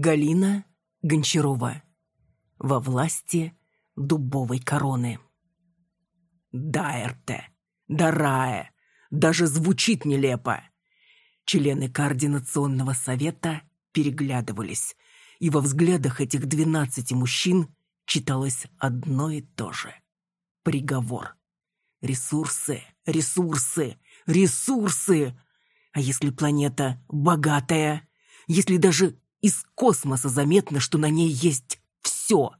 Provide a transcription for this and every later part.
Галина Гончарова. Во власти дубовой короны. Дайрте, Дарае, даже звучит нелепо. Члены Координационного совета переглядывались, и во взглядах этих двенадцати мужчин читалось одно и то же. Приговор. Ресурсы, ресурсы, ресурсы! А если планета богатая? Если даже из космоса заметно, что на ней есть все.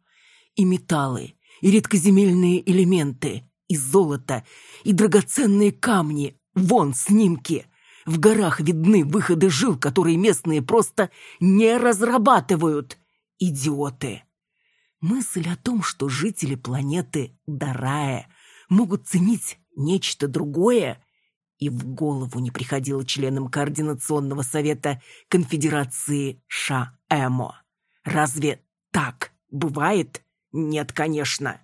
И металлы, и редкоземельные элементы, и золото, и драгоценные камни. Вон снимки. В горах видны выходы жил, которые местные просто не разрабатывают. Идиоты. Мысль о том, что жители планеты Дарая могут ценить нечто другое, и в голову не приходило членам Координационного совета Конфедерации Ша-Эмо. Разве так бывает? Нет, конечно.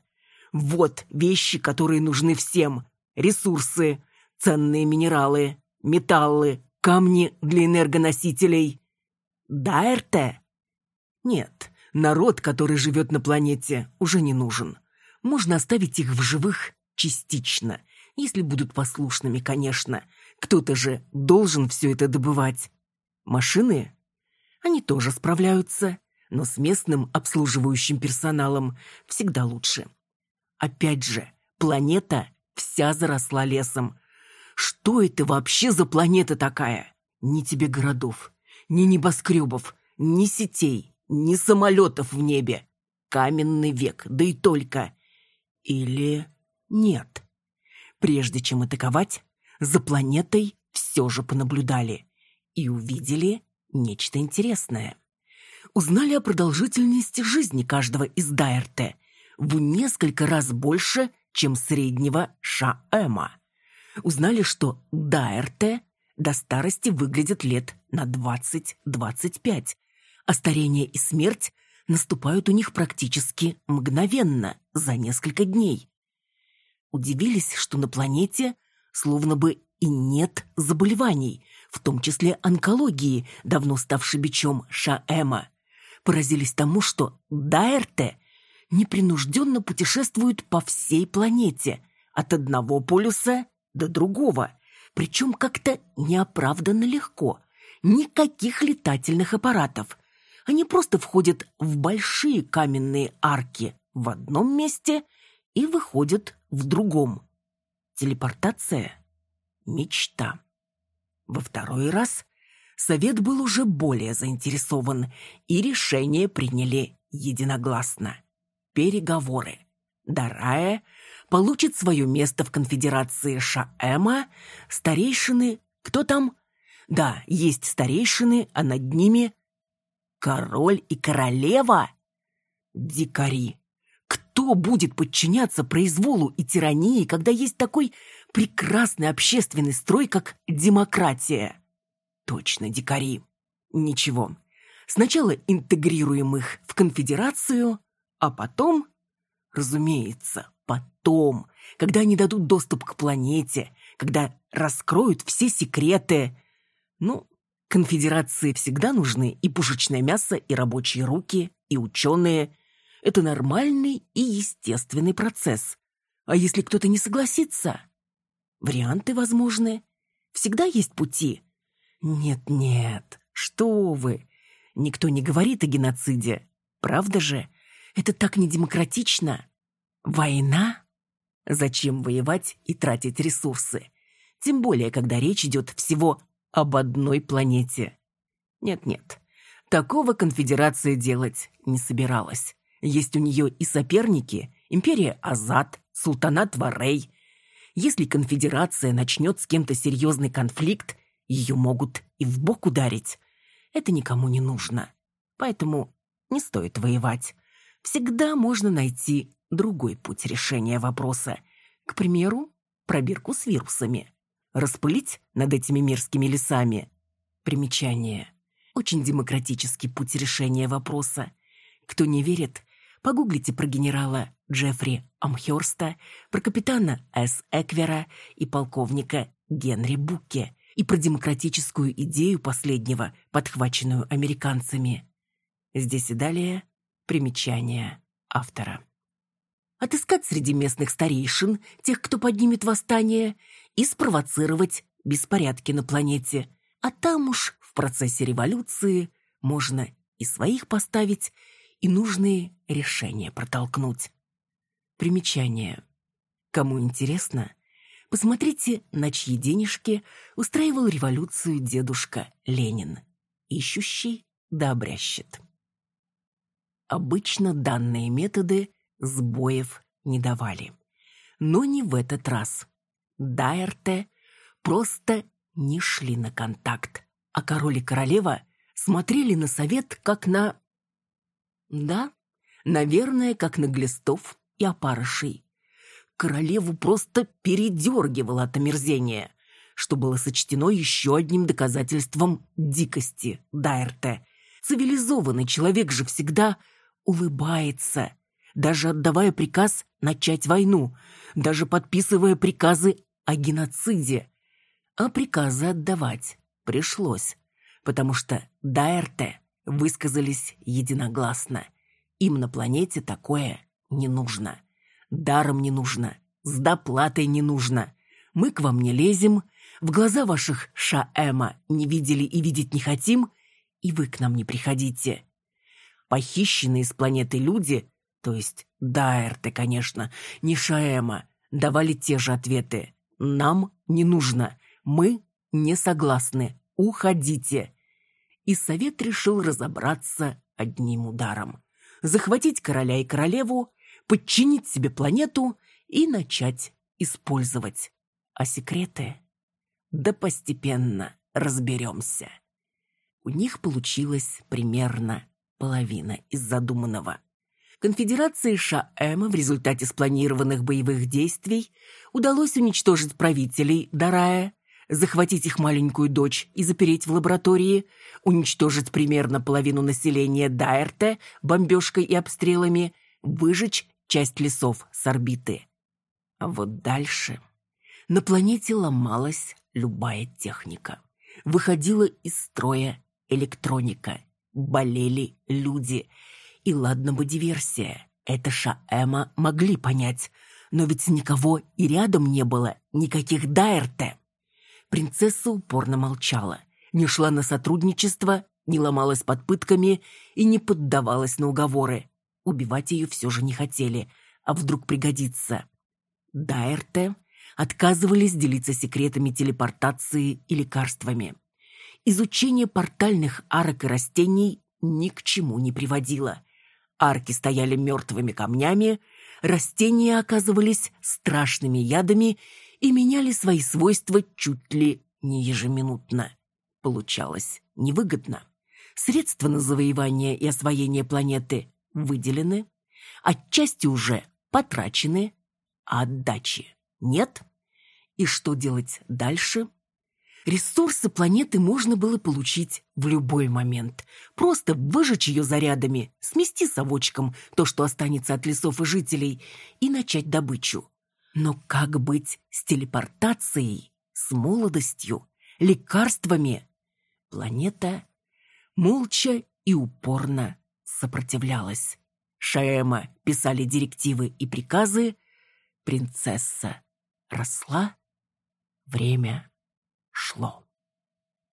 Вот вещи, которые нужны всем. Ресурсы, ценные минералы, металлы, камни для энергоносителей. Дайрте? Нет, народ, который живет на планете, уже не нужен. Можно оставить их в живых частично – если будут послушными, конечно. Кто-то же должен все это добывать. Машины? Они тоже справляются, но с местным обслуживающим персоналом всегда лучше. Опять же, планета вся заросла лесом. Что это вообще за планета такая? Ни тебе городов, ни небоскребов, ни сетей, ни самолетов в небе. Каменный век, да и только. Или нет? Прежде чем атаковать, за планетой все же понаблюдали и увидели нечто интересное. Узнали о продолжительности жизни каждого из Дайрте в несколько раз больше, чем среднего Шаэма. Узнали, что Дайрте до старости выглядят лет на 20-25, а старение и смерть наступают у них практически мгновенно, за несколько дней удивились, что на планете словно бы и нет заболеваний, в том числе онкологии, давно ставшей бичом Шаэма. Поразились тому, что Дайрте непринужденно путешествует по всей планете, от одного полюса до другого, причем как-то неоправданно легко. Никаких летательных аппаратов. Они просто входят в большие каменные арки в одном месте и выходят в другом. Телепортация – мечта. Во второй раз совет был уже более заинтересован, и решение приняли единогласно. Переговоры. Дарая получит свое место в конфедерации Шаэма, старейшины... Кто там? Да, есть старейшины, а над ними... Король и королева? Дикари. Кто будет подчиняться произволу и тирании, когда есть такой прекрасный общественный строй, как демократия? Точно, дикари. Ничего. Сначала интегрируем их в конфедерацию, а потом, разумеется, потом, когда они дадут доступ к планете, когда раскроют все секреты. Ну, конфедерации всегда нужны и пушечное мясо, и рабочие руки, и ученые, это нормальный и естественный процесс. А если кто-то не согласится? Варианты возможны. Всегда есть пути. Нет-нет, что вы. Никто не говорит о геноциде. Правда же? Это так недемократично. Война? Зачем воевать и тратить ресурсы? Тем более, когда речь идет всего об одной планете. Нет-нет, такого конфедерация делать не собиралась. Есть у нее и соперники, империя Азад, султанат Варей. Если конфедерация начнет с кем-то серьезный конфликт, ее могут и в бок ударить. Это никому не нужно. Поэтому не стоит воевать. Всегда можно найти другой путь решения вопроса. К примеру, пробирку с вирусами. Распылить над этими мирскими лесами. Примечание. Очень демократический путь решения вопроса. Кто не верит, Погуглите про генерала Джеффри Амхерста, про капитана С. Эквера и полковника Генри Букке и про демократическую идею последнего, подхваченную американцами. Здесь и далее примечание автора. Отыскать среди местных старейшин тех, кто поднимет восстание, и спровоцировать беспорядки на планете. А там уж в процессе революции можно и своих поставить, и нужные решения протолкнуть. Примечание. Кому интересно, посмотрите, на чьи денежки устраивал революцию дедушка Ленин. Ищущий да обрящет. Обычно данные методы сбоев не давали. Но не в этот раз. Дайерте просто не шли на контакт, а король и королева смотрели на совет как на... Да, наверное, как на глистов и опарышей. Королеву просто передергивало от омерзения, что было сочтено еще одним доказательством дикости Дайерте. Цивилизованный человек же всегда улыбается, даже отдавая приказ начать войну, даже подписывая приказы о геноциде. А приказы отдавать пришлось, потому что Дайерте высказались единогласно. Им на планете такое не нужно. Даром не нужно, с доплатой не нужно. Мы к вам не лезем, в глаза ваших Шаэма не видели и видеть не хотим, и вы к нам не приходите. Похищенные с планеты люди, то есть Дайерты, конечно, не Шаэма, давали те же ответы. Нам не нужно, мы не согласны, уходите. И совет решил разобраться одним ударом. Захватить короля и королеву, подчинить себе планету и начать использовать. А секреты? Да постепенно разберемся. У них получилось примерно половина из задуманного. Конфедерации Шаэма в результате спланированных боевых действий удалось уничтожить правителей Дарая, захватить их маленькую дочь и запереть в лаборатории, уничтожить примерно половину населения Дайерте бомбежкой и обстрелами, выжечь часть лесов с орбиты. А вот дальше на планете ломалась любая техника. Выходила из строя электроника, болели люди. И ладно бы диверсия, это Шаэма могли понять, но ведь никого и рядом не было, никаких Дайерте. Принцесса упорно молчала, не шла на сотрудничество, не ломалась под пытками и не поддавалась на уговоры. Убивать ее все же не хотели, а вдруг пригодится. Дайерте отказывались делиться секретами телепортации и лекарствами. Изучение портальных арок и растений ни к чему не приводило. Арки стояли мертвыми камнями, растения оказывались страшными ядами и меняли свои свойства чуть ли не ежеминутно. Получалось невыгодно. Средства на завоевание и освоение планеты выделены, отчасти уже потрачены, а отдачи нет. И что делать дальше? Ресурсы планеты можно было получить в любой момент. Просто выжечь ее зарядами, смести совочком то, что останется от лесов и жителей, и начать добычу. Но как быть с телепортацией, с молодостью, лекарствами? Планета молча и упорно сопротивлялась. Шаэма писали директивы и приказы, принцесса росла, время шло.